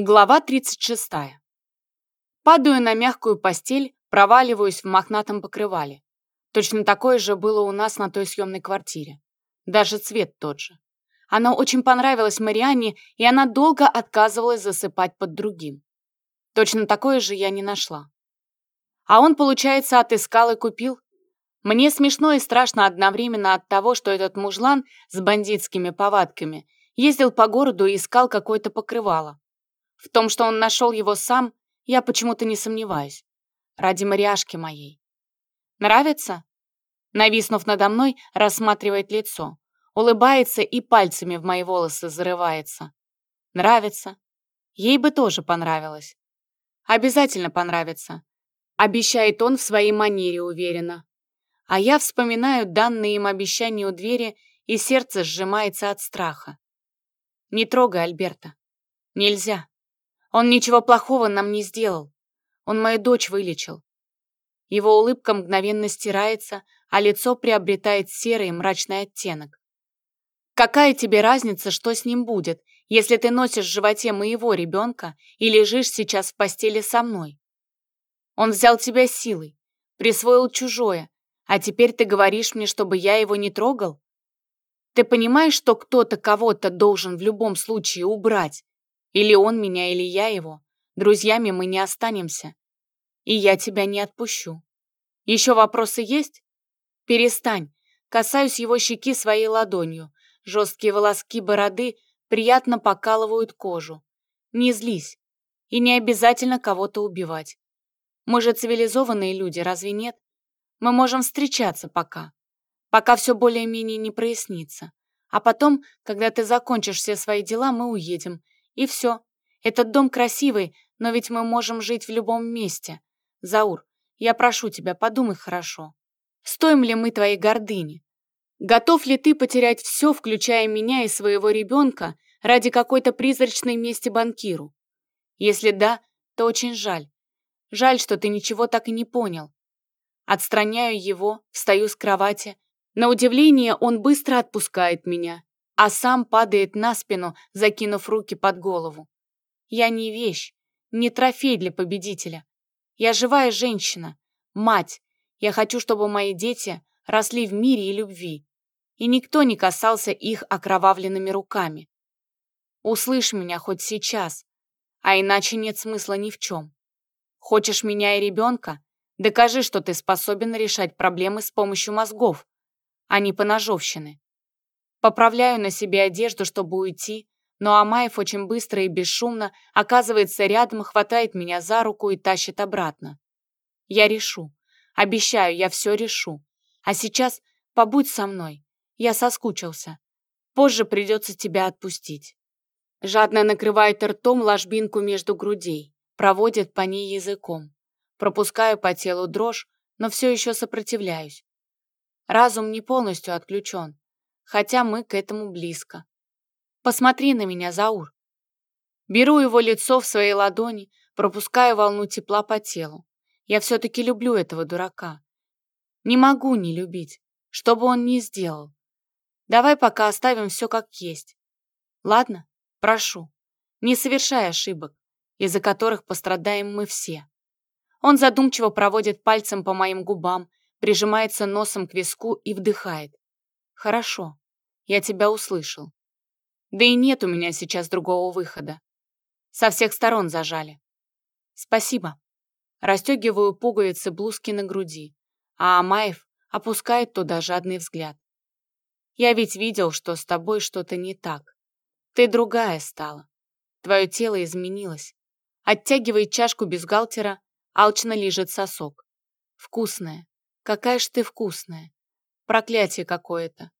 Глава 36. Падаю на мягкую постель, проваливаюсь в мохнатом покрывале. Точно такое же было у нас на той съемной квартире. Даже цвет тот же. Оно очень понравилось Марианне, и она долго отказывалась засыпать под другим. Точно такое же я не нашла. А он, получается, отыскал и купил. Мне смешно и страшно одновременно от того, что этот мужлан с бандитскими повадками ездил по городу и искал какое-то покрывало в том, что он нашел его сам, я почему-то не сомневаюсь. Ради Мариашки моей. Нравится? Нависнув надо мной, рассматривает лицо. Улыбается и пальцами в мои волосы зарывается. Нравится. Ей бы тоже понравилось. Обязательно понравится. Обещает он в своей манере уверенно. А я вспоминаю данные им обещания у двери, и сердце сжимается от страха. Не трогай Альберта. Нельзя. Он ничего плохого нам не сделал. Он мою дочь вылечил. Его улыбка мгновенно стирается, а лицо приобретает серый мрачный оттенок. Какая тебе разница, что с ним будет, если ты носишь в животе моего ребенка и лежишь сейчас в постели со мной? Он взял тебя силой, присвоил чужое, а теперь ты говоришь мне, чтобы я его не трогал? Ты понимаешь, что кто-то кого-то должен в любом случае убрать, или он меня, или я его. Друзьями мы не останемся. И я тебя не отпущу. Еще вопросы есть? Перестань. Касаюсь его щеки своей ладонью. Жесткие волоски бороды приятно покалывают кожу. Не злись. И не обязательно кого-то убивать. Мы же цивилизованные люди, разве нет? Мы можем встречаться пока. Пока все более-менее не прояснится. А потом, когда ты закончишь все свои дела, мы уедем и все. Этот дом красивый, но ведь мы можем жить в любом месте. Заур, я прошу тебя, подумай хорошо. Стоим ли мы твоей гордыни? Готов ли ты потерять все, включая меня и своего ребенка, ради какой-то призрачной мести банкиру? Если да, то очень жаль. Жаль, что ты ничего так и не понял. Отстраняю его, встаю с кровати. На удивление он быстро отпускает меня а сам падает на спину, закинув руки под голову. Я не вещь, не трофей для победителя. Я живая женщина, мать. Я хочу, чтобы мои дети росли в мире и любви, и никто не касался их окровавленными руками. Услышь меня хоть сейчас, а иначе нет смысла ни в чем. Хочешь меня и ребенка? Докажи, что ты способен решать проблемы с помощью мозгов, а не поножовщины. Поправляю на себе одежду, чтобы уйти, но Амаев очень быстро и бесшумно оказывается рядом, хватает меня за руку и тащит обратно. Я решу. Обещаю, я все решу. А сейчас побудь со мной. Я соскучился. Позже придется тебя отпустить. Жадно накрывает ртом ложбинку между грудей, проводит по ней языком. Пропускаю по телу дрожь, но все еще сопротивляюсь. Разум не полностью отключен, хотя мы к этому близко. Посмотри на меня, Заур. Беру его лицо в свои ладони, пропускаю волну тепла по телу. Я все-таки люблю этого дурака. Не могу не любить, что бы он ни сделал. Давай пока оставим все как есть. Ладно? Прошу. Не совершай ошибок, из-за которых пострадаем мы все. Он задумчиво проводит пальцем по моим губам, прижимается носом к виску и вдыхает. Хорошо, я тебя услышал. Да и нет у меня сейчас другого выхода. Со всех сторон зажали. Спасибо. Растегиваю пуговицы блузки на груди, а Амаев опускает туда жадный взгляд. Я ведь видел, что с тобой что-то не так. Ты другая стала. Твое тело изменилось. Оттягивает чашку бюстгальтера, алчно лежит сосок. Вкусная. Какая ж ты вкусная. Проклятие какое-то.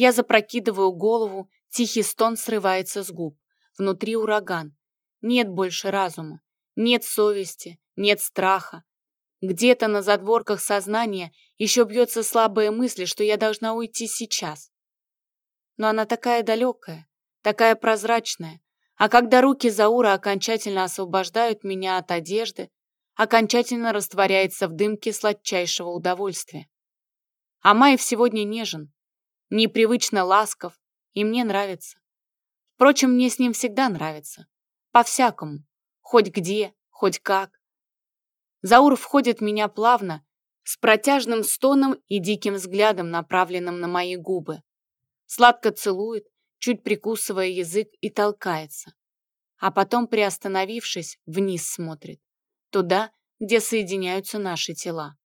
Я запрокидываю голову, тихий стон срывается с губ. Внутри ураган. Нет больше разума. Нет совести, нет страха. Где-то на задворках сознания еще бьется слабая мысль, что я должна уйти сейчас. Но она такая далекая, такая прозрачная. А когда руки Заура окончательно освобождают меня от одежды, окончательно растворяется в дымке сладчайшего удовольствия. А Маев сегодня нежен, непривычно ласков, и мне нравится. Впрочем, мне с ним всегда нравится. По-всякому. Хоть где, хоть как. Заур входит в меня плавно, с протяжным стоном и диким взглядом, направленным на мои губы. Сладко целует, чуть прикусывая язык и толкается. А потом, приостановившись, вниз смотрит. Туда, где соединяются наши тела.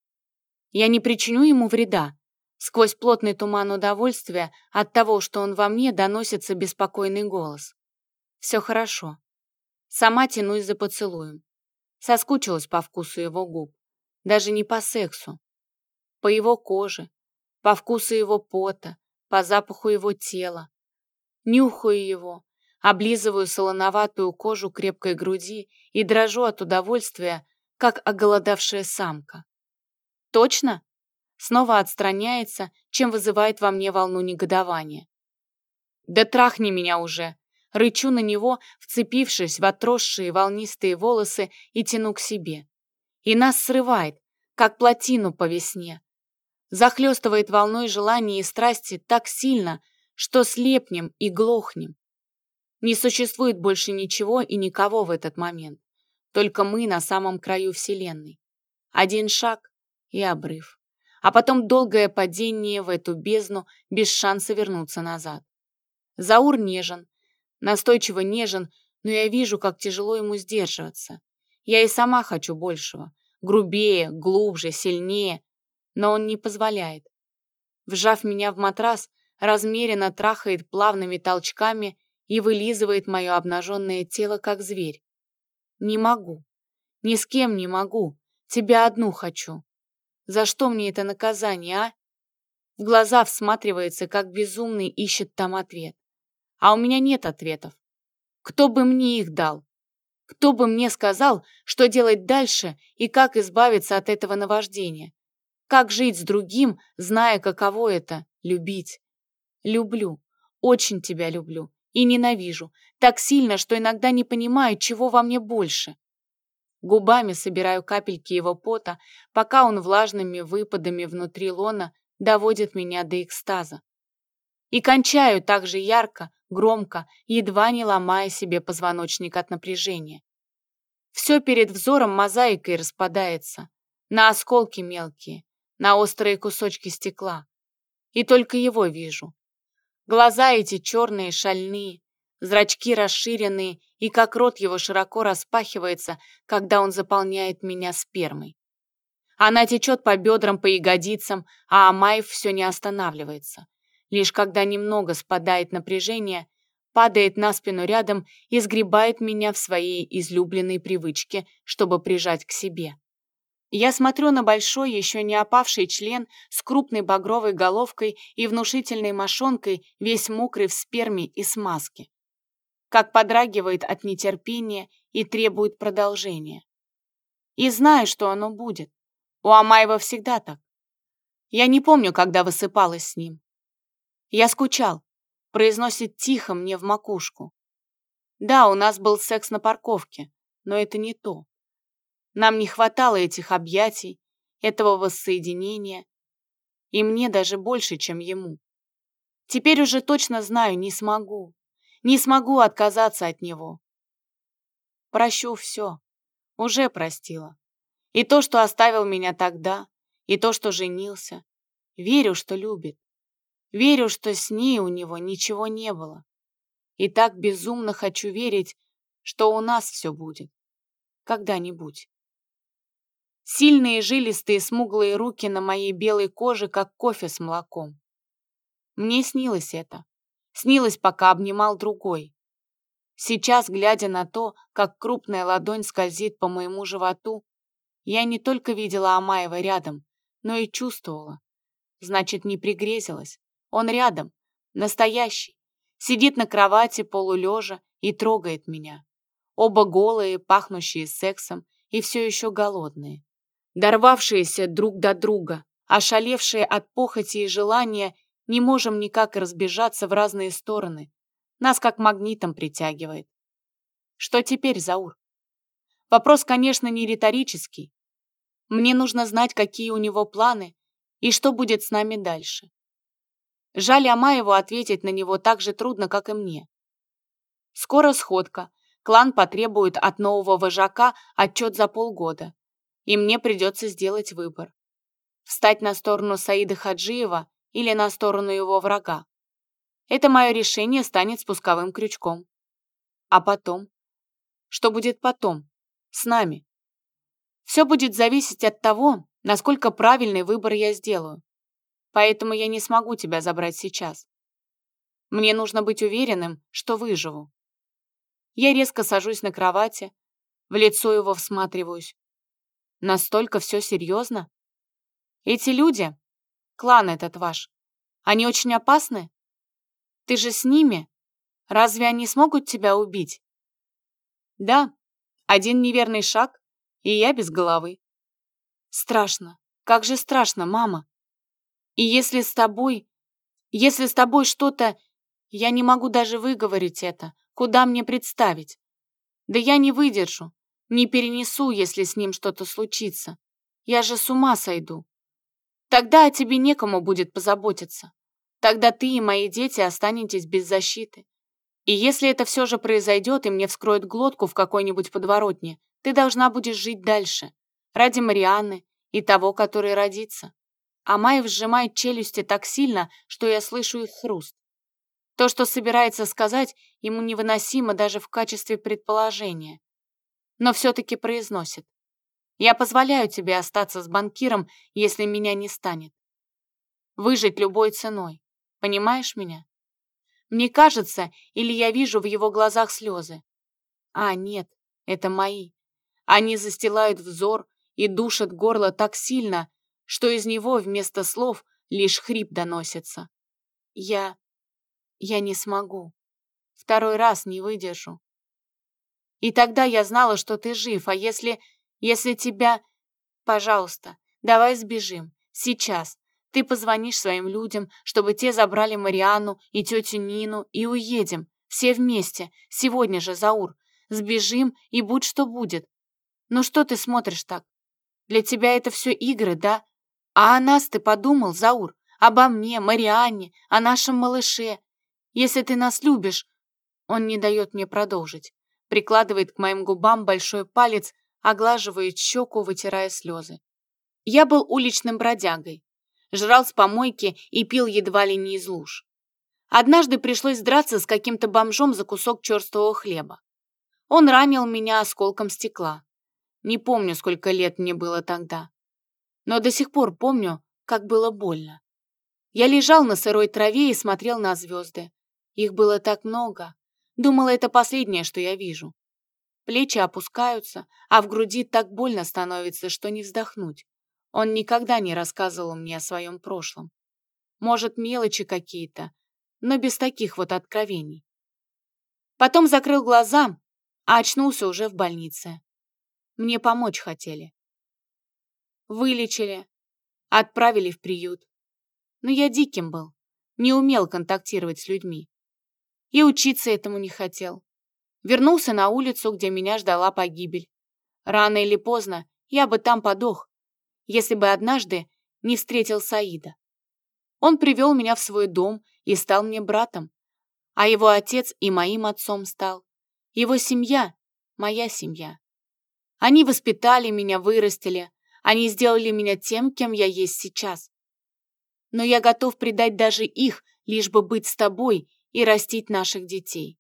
Я не причиню ему вреда. Сквозь плотный туман удовольствия от того, что он во мне, доносится беспокойный голос. Все хорошо. Сама тянусь за поцелуем. Соскучилась по вкусу его губ. Даже не по сексу. По его коже, по вкусу его пота, по запаху его тела. Нюхаю его, облизываю солоноватую кожу крепкой груди и дрожу от удовольствия, как оголодавшая самка. Точно? Снова отстраняется, чем вызывает во мне волну негодования. Да трахни меня уже! Рычу на него, вцепившись в отросшие волнистые волосы и тяну к себе. И нас срывает, как плотину по весне. Захлестывает волной желания и страсти так сильно, что слепнем и глохнем. Не существует больше ничего и никого в этот момент. Только мы на самом краю Вселенной. Один шаг и обрыв. А потом долгое падение в эту бездну без шанса вернуться назад. Заур нежен, настойчиво нежен, но я вижу, как тяжело ему сдерживаться. Я и сама хочу большего. Грубее, глубже, сильнее. Но он не позволяет. Вжав меня в матрас, размеренно трахает плавными толчками и вылизывает мое обнаженное тело, как зверь. Не могу. Ни с кем не могу. Тебя одну хочу. За что мне это наказание, а? В глаза всматривается, как безумный ищет там ответ. А у меня нет ответов. Кто бы мне их дал? Кто бы мне сказал, что делать дальше и как избавиться от этого наваждения? Как жить с другим, зная, каково это — любить? Люблю, очень тебя люблю и ненавижу, так сильно, что иногда не понимаю, чего во мне больше. Губами собираю капельки его пота, пока он влажными выпадами внутри лона доводит меня до экстаза. И кончаю так же ярко, громко, едва не ломая себе позвоночник от напряжения. Все перед взором мозаикой распадается, на осколки мелкие, на острые кусочки стекла. И только его вижу. Глаза эти черные, шальные, зрачки расширенные, и как рот его широко распахивается, когда он заполняет меня спермой. Она течет по бедрам, по ягодицам, а Амаев все не останавливается. Лишь когда немного спадает напряжение, падает на спину рядом и сгребает меня в своей излюбленной привычке, чтобы прижать к себе. Я смотрю на большой, еще не опавший член с крупной багровой головкой и внушительной мошонкой, весь мокрый в сперме и смазке. Как подрагивает от нетерпения и требует продолжения. И знаю, что оно будет. У Амаева всегда так. Я не помню, когда высыпалась с ним. Я скучал, произносит тихо мне в макушку. Да, у нас был секс на парковке, но это не то. Нам не хватало этих объятий, этого воссоединения, и мне даже больше, чем ему. Теперь уже точно знаю, не смогу, не смогу отказаться от него. Прощу все, уже простила. И то, что оставил меня тогда, и то, что женился. Верю, что любит. Верю, что с ней у него ничего не было. И так безумно хочу верить, что у нас все будет. Когда-нибудь. Сильные жилистые смуглые руки на моей белой коже, как кофе с молоком. Мне снилось это. Снилось, пока обнимал другой. Сейчас, глядя на то, как крупная ладонь скользит по моему животу, я не только видела Амаева рядом, но и чувствовала. Значит, не пригрезилась. Он рядом, настоящий. Сидит на кровати полулежа и трогает меня. Оба голые, пахнущие сексом и все еще голодные. Дорвавшиеся друг до друга, ошалевшие от похоти и желания, не можем никак разбежаться в разные стороны. Нас как магнитом притягивает. Что теперь, Заур? Вопрос, конечно, не риторический. Мне нужно знать, какие у него планы и что будет с нами дальше. Жаль Амаеву ответить на него так же трудно, как и мне. Скоро сходка, Клан потребует от нового вожака отчет за полгода, и мне придется сделать выбор. Встать на сторону Саида Хаджиева или на сторону его врага. Это мое решение станет спусковым крючком. А потом? Что будет потом? С нами? Все будет зависеть от того, насколько правильный выбор я сделаю. Поэтому я не смогу тебя забрать сейчас. Мне нужно быть уверенным, что выживу. Я резко сажусь на кровати, в лицо его всматриваюсь. Настолько все серьезно? Эти люди, клан этот ваш, они очень опасны? Ты же с ними? Разве они смогут тебя убить? Да, один неверный шаг, и я без головы. Страшно, как же страшно, мама. И если с тобой, если с тобой что-то, я не могу даже выговорить это, Куда мне представить? Да я не выдержу, не перенесу, если с ним что-то случится. Я же с ума сойду. Тогда о тебе некому будет позаботиться. Тогда ты и мои дети останетесь без защиты. И если это все же произойдет, и мне вскроют глотку в какой-нибудь подворотне, ты должна будешь жить дальше. Ради Марианны и того, который родится. А Майя сжимает челюсти так сильно, что я слышу их хруст. То, что собирается сказать, ему невыносимо даже в качестве предположения. Но все-таки произносит. «Я позволяю тебе остаться с банкиром, если меня не станет. Выжить любой ценой. Понимаешь меня? Мне кажется, или я вижу в его глазах слезы. А, нет, это мои. Они застилают взор и душат горло так сильно, что из него вместо слов лишь хрип доносится. Я... Я не смогу. Второй раз не выдержу. И тогда я знала, что ты жив, а если... Если тебя... Пожалуйста, давай сбежим. Сейчас. Ты позвонишь своим людям, чтобы те забрали Марианну и тетю Нину, и уедем. Все вместе. Сегодня же, Заур. Сбежим, и будь что будет. Ну что ты смотришь так? Для тебя это все игры, да? А о нас ты подумал, Заур? Обо мне, Марианне, о нашем малыше. Если ты нас любишь...» Он не дает мне продолжить. Прикладывает к моим губам большой палец, оглаживает щеку, вытирая слезы. Я был уличным бродягой. Жрал с помойки и пил едва ли не из луж. Однажды пришлось драться с каким-то бомжом за кусок черствого хлеба. Он ранил меня осколком стекла. Не помню, сколько лет мне было тогда. Но до сих пор помню, как было больно. Я лежал на сырой траве и смотрел на звезды. Их было так много. Думала, это последнее, что я вижу. Плечи опускаются, а в груди так больно становится, что не вздохнуть. Он никогда не рассказывал мне о своем прошлом. Может, мелочи какие-то, но без таких вот откровений. Потом закрыл глаза, а очнулся уже в больнице. Мне помочь хотели. Вылечили, отправили в приют. Но я диким был, не умел контактировать с людьми и учиться этому не хотел. Вернулся на улицу, где меня ждала погибель. Рано или поздно я бы там подох, если бы однажды не встретил Саида. Он привел меня в свой дом и стал мне братом, а его отец и моим отцом стал. Его семья — моя семья. Они воспитали меня, вырастили, они сделали меня тем, кем я есть сейчас. Но я готов предать даже их, лишь бы быть с тобой и растить наших детей.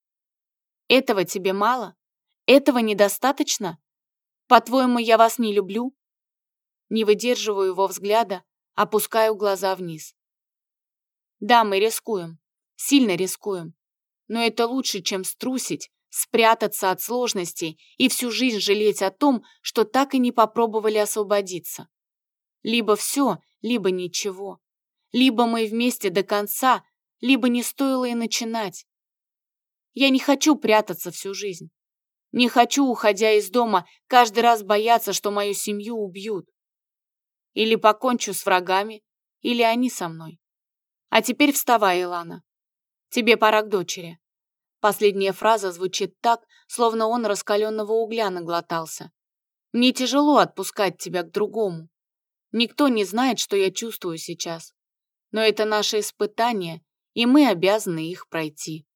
Этого тебе мало? Этого недостаточно? По-твоему, я вас не люблю? Не выдерживаю его взгляда, опускаю глаза вниз. Да, мы рискуем, сильно рискуем, но это лучше, чем струсить, спрятаться от сложностей и всю жизнь жалеть о том, что так и не попробовали освободиться. Либо все, либо ничего. Либо мы вместе до конца, либо не стоило и начинать. Я не хочу прятаться всю жизнь. Не хочу, уходя из дома, каждый раз бояться, что мою семью убьют. Или покончу с врагами, или они со мной. А теперь вставай, Илана. Тебе пора к дочери. Последняя фраза звучит так, словно он раскаленного угля наглотался. Мне тяжело отпускать тебя к другому. Никто не знает, что я чувствую сейчас. Но это наше испытание, и мы обязаны их пройти.